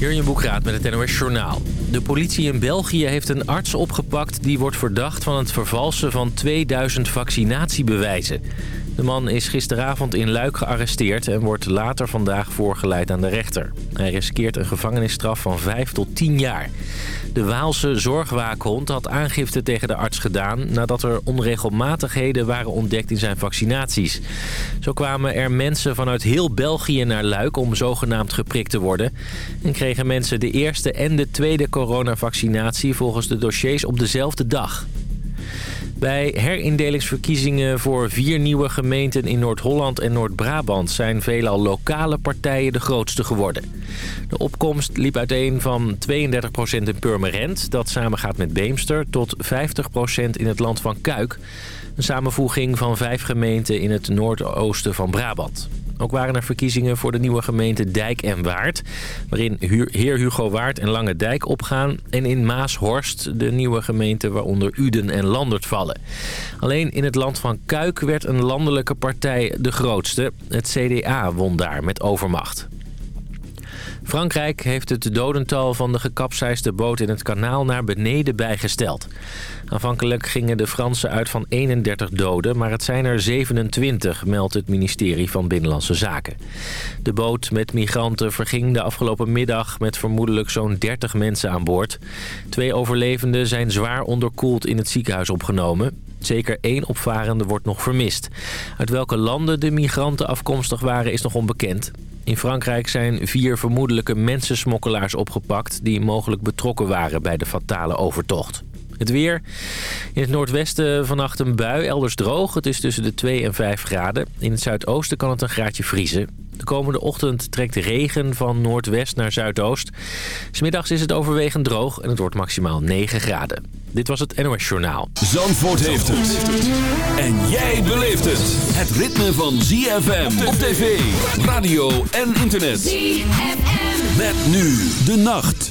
Jurjen Boekraat met het NOS Journaal. De politie in België heeft een arts opgepakt... die wordt verdacht van het vervalsen van 2000 vaccinatiebewijzen. De man is gisteravond in Luik gearresteerd... en wordt later vandaag voorgeleid aan de rechter. Hij riskeert een gevangenisstraf van 5 tot 10 jaar. De Waalse zorgwaakhond had aangifte tegen de arts gedaan... nadat er onregelmatigheden waren ontdekt in zijn vaccinaties. Zo kwamen er mensen vanuit heel België naar Luik... om zogenaamd geprikt te worden... en kregen mensen de eerste en de tweede coronavaccinatie... volgens de dossiers op dezelfde dag. Bij herindelingsverkiezingen voor vier nieuwe gemeenten in Noord-Holland en Noord-Brabant... zijn veelal lokale partijen de grootste geworden. De opkomst liep uiteen van 32% in Purmerend... dat samengaat met Beemster, tot 50% in het land van Kuik... Een samenvoeging van vijf gemeenten in het noordoosten van Brabant. Ook waren er verkiezingen voor de nieuwe gemeente Dijk en Waard... waarin heer Hugo Waard en Lange Dijk opgaan... en in Maashorst de nieuwe gemeente waaronder Uden en Landert vallen. Alleen in het land van Kuik werd een landelijke partij de grootste. Het CDA won daar met overmacht. Frankrijk heeft het dodental van de gekapseisde boot in het kanaal naar beneden bijgesteld. Aanvankelijk gingen de Fransen uit van 31 doden, maar het zijn er 27, meldt het ministerie van Binnenlandse Zaken. De boot met migranten verging de afgelopen middag met vermoedelijk zo'n 30 mensen aan boord. Twee overlevenden zijn zwaar onderkoeld in het ziekenhuis opgenomen. Zeker één opvarende wordt nog vermist. Uit welke landen de migranten afkomstig waren is nog onbekend. In Frankrijk zijn vier vermoedelijke mensensmokkelaars opgepakt... die mogelijk betrokken waren bij de fatale overtocht. Het weer. In het noordwesten vannacht een bui, elders droog. Het is tussen de 2 en 5 graden. In het zuidoosten kan het een graadje vriezen. De komende ochtend trekt regen van noordwest naar zuidoost. Smiddags is het overwegend droog en het wordt maximaal 9 graden. Dit was het NOS Journaal. Zandvoort heeft het. En jij beleeft het. Het ritme van ZFM op tv, radio en internet. ZFM. Met nu de nacht.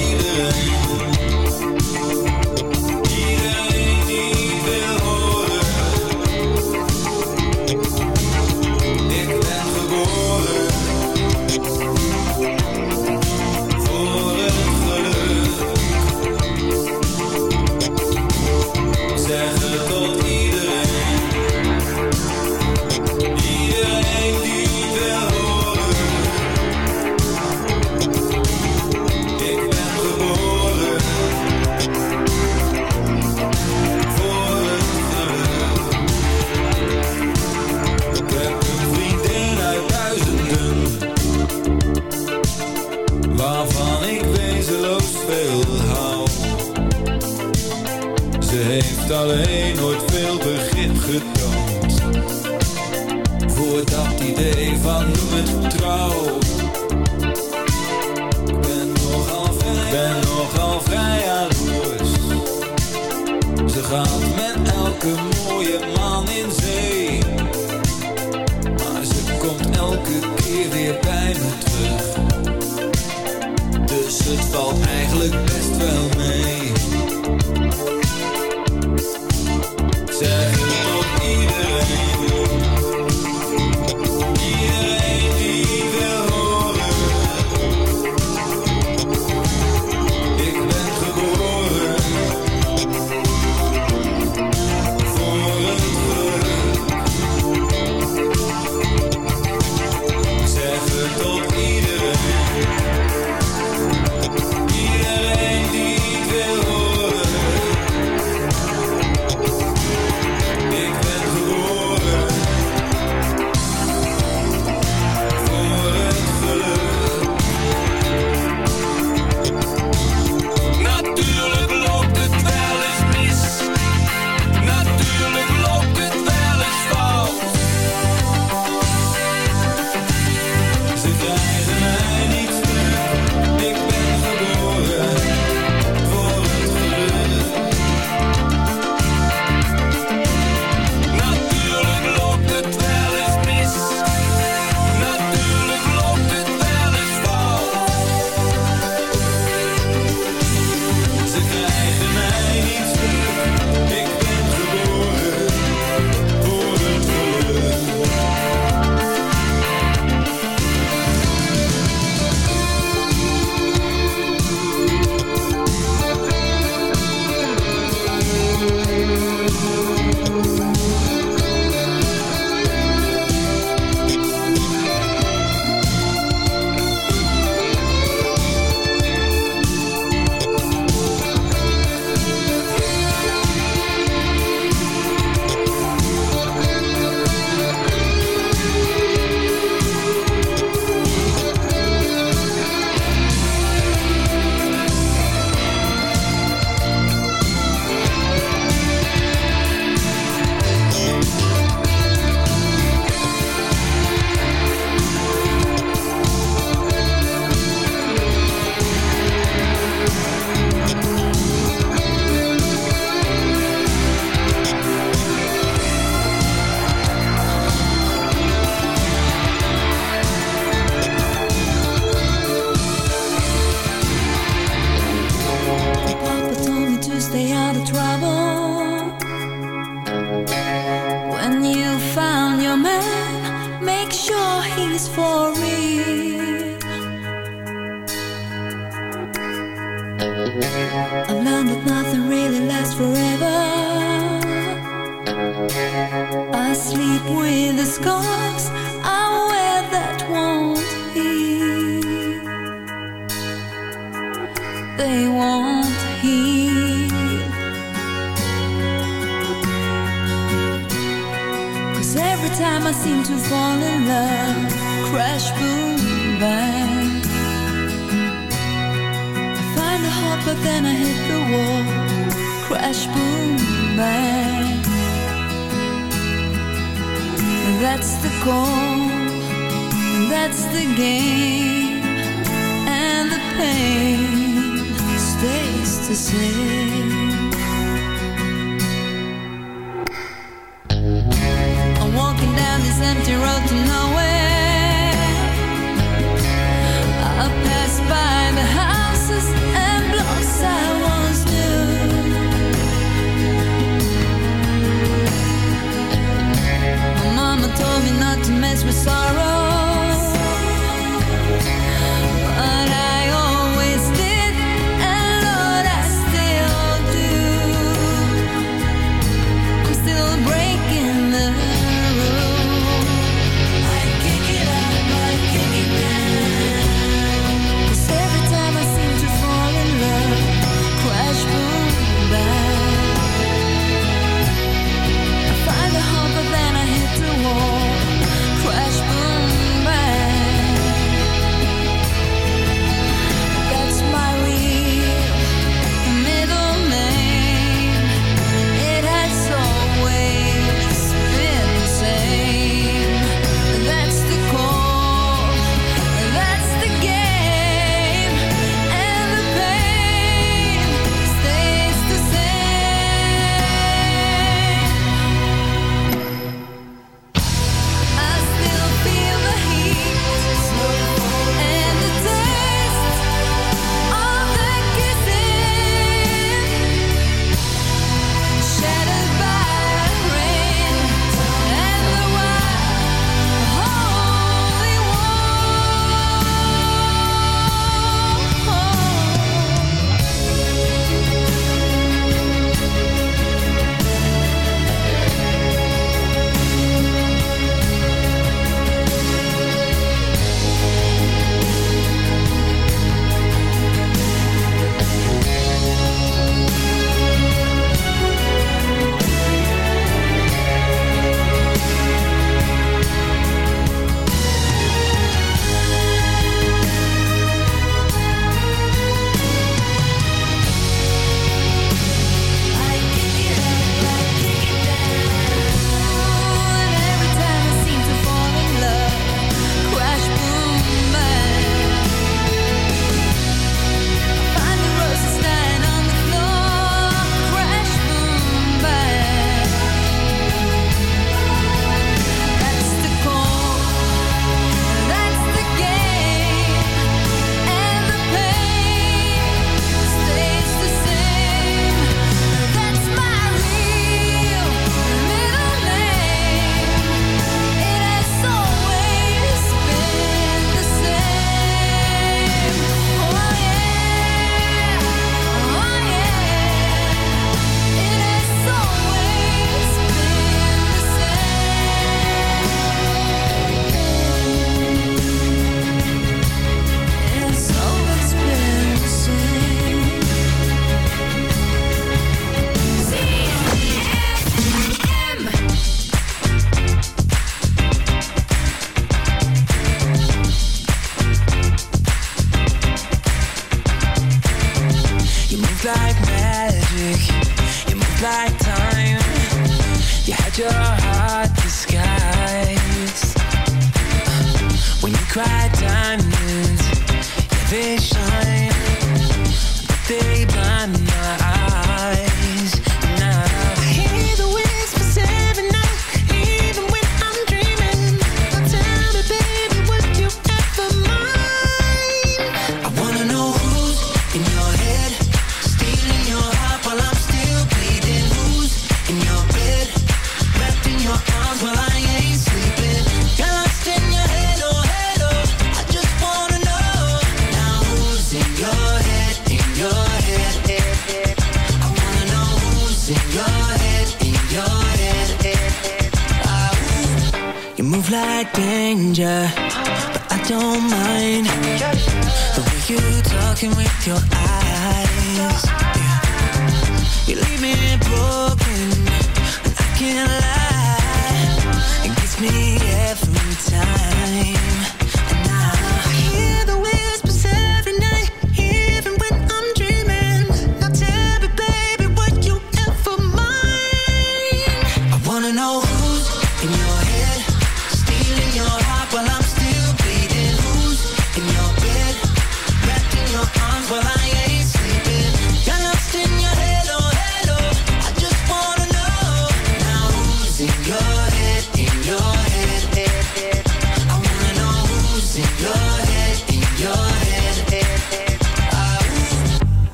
make sure he's for real. I've learned that nothing really lasts forever. I sleep with. I seem to fall in love. Crash, boom, bang. I find the heart, but then I hit the wall. Crash, boom, bang. That's the call, That's the game. And the pain stays the same.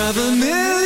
Drive a million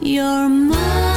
You're mine.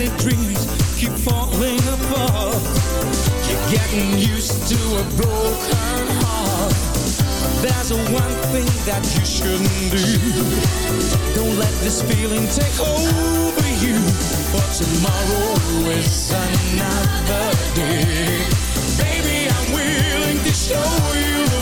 shattered dreams keep falling apart. You're getting used to a broken heart. There's one thing that you shouldn't do. Don't let this feeling take over you. For tomorrow is another day. Baby, I'm willing to show you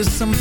is strong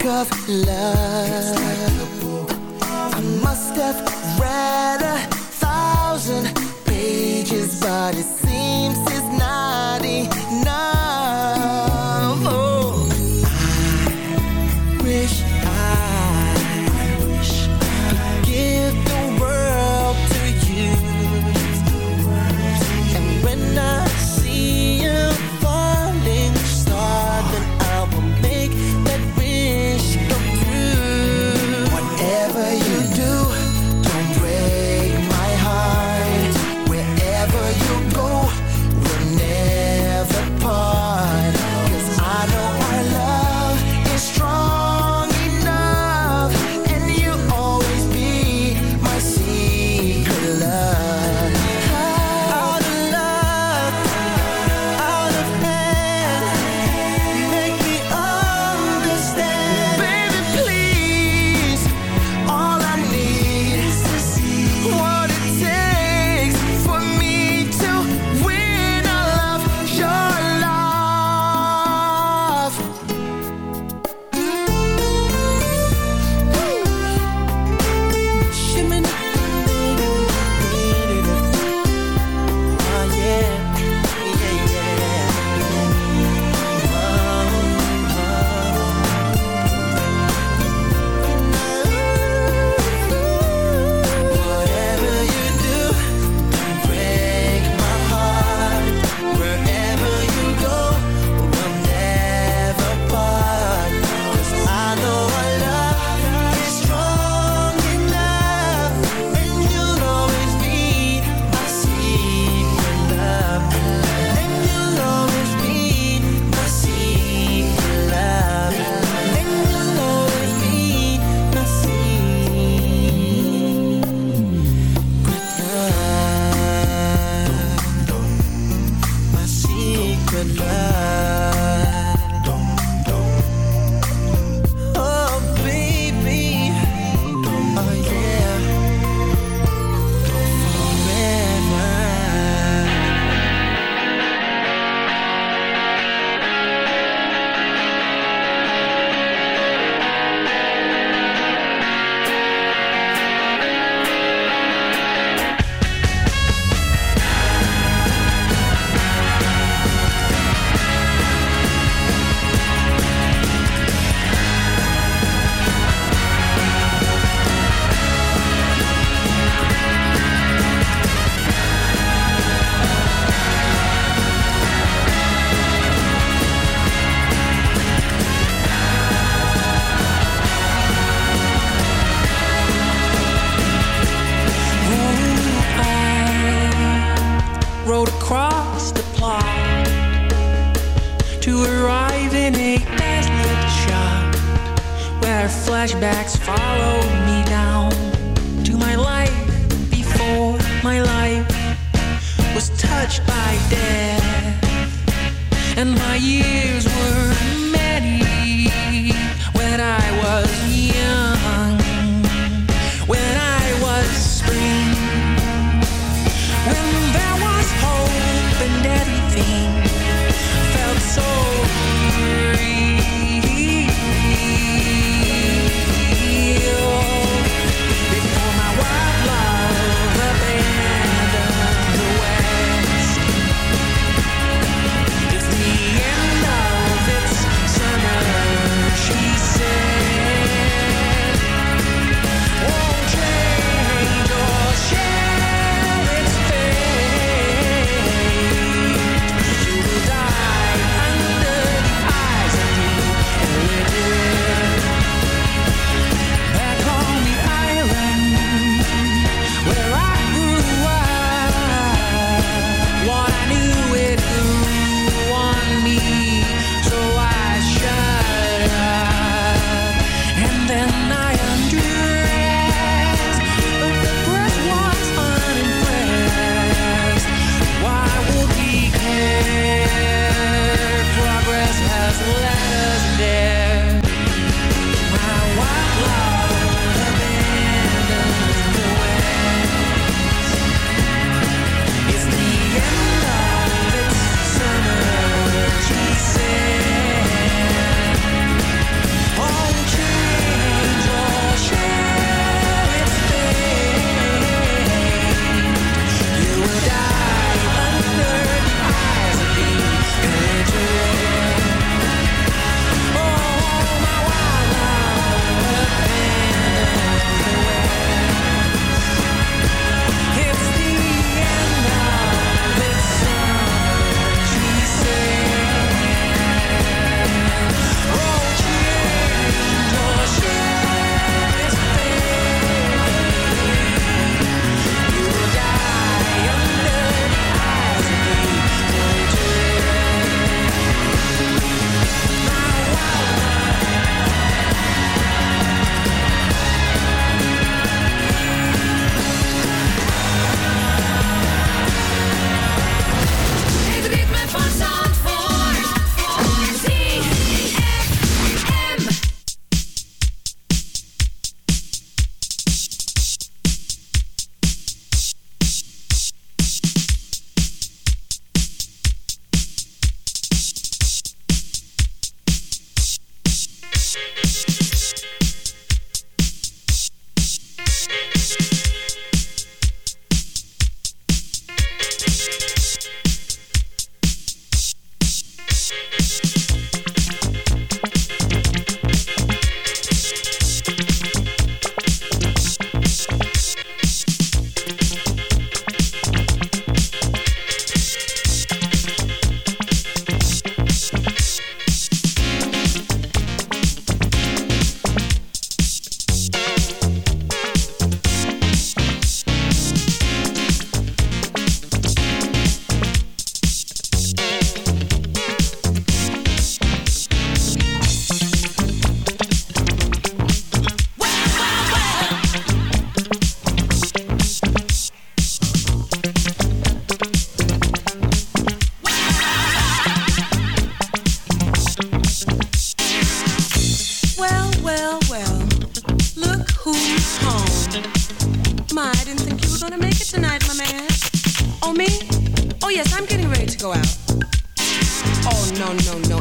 book of love. I must have read a thousand pages, but it's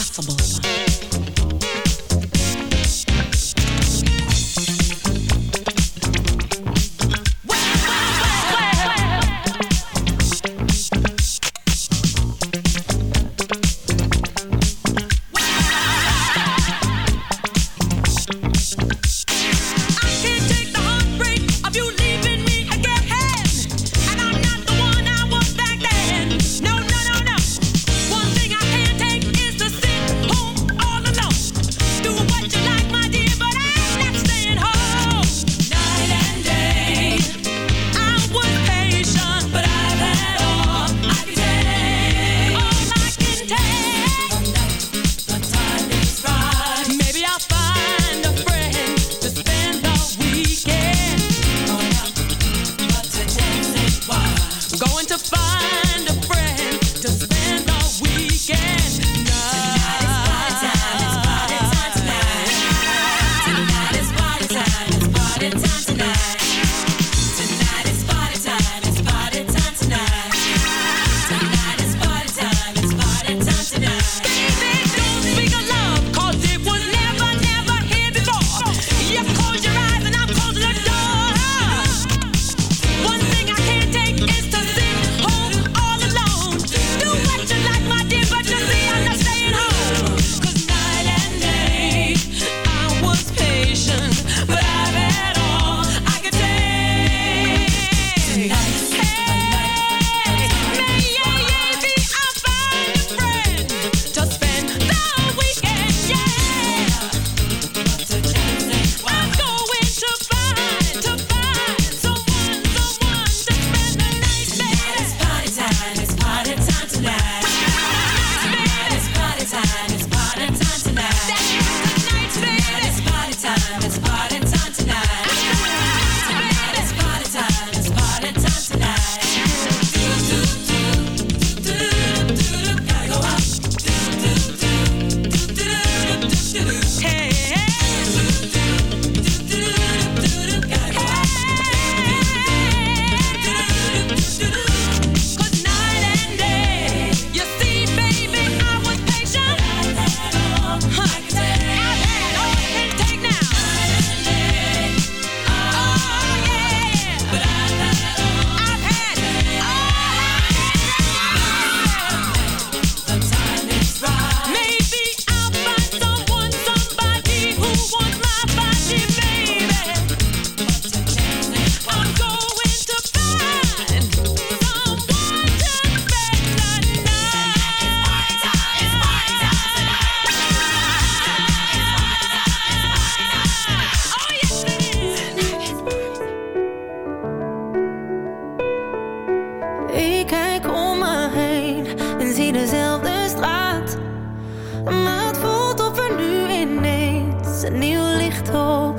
possible. As possible.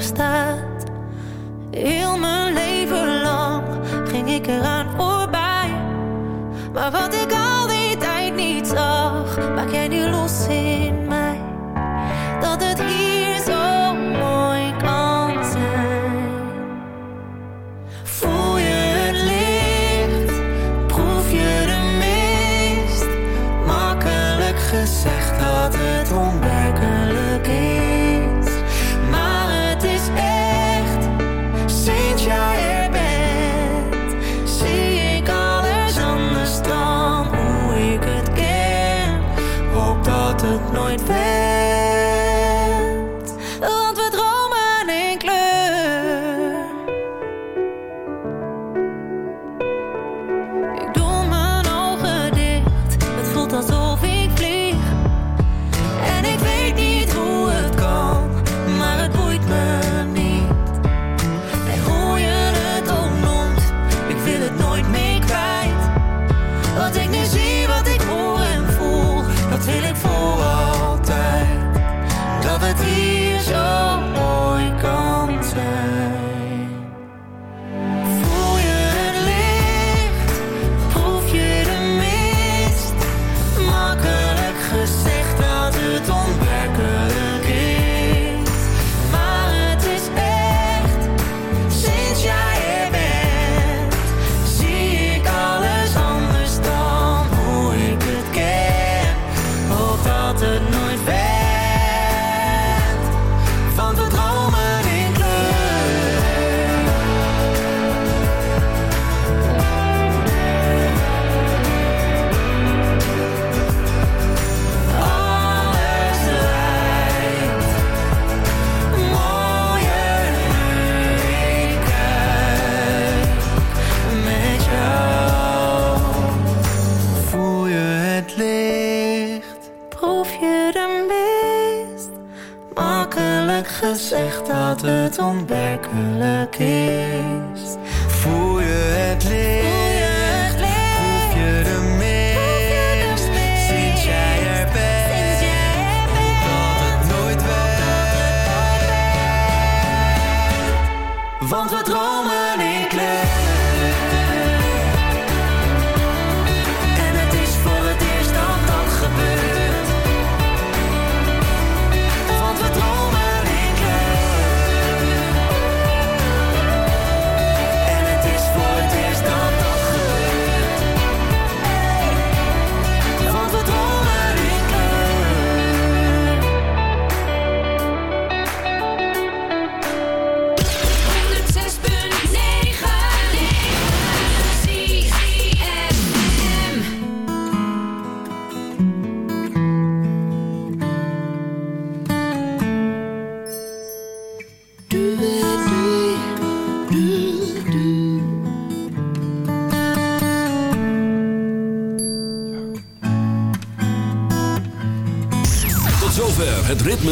Wat ik nu zie, wat ik hoor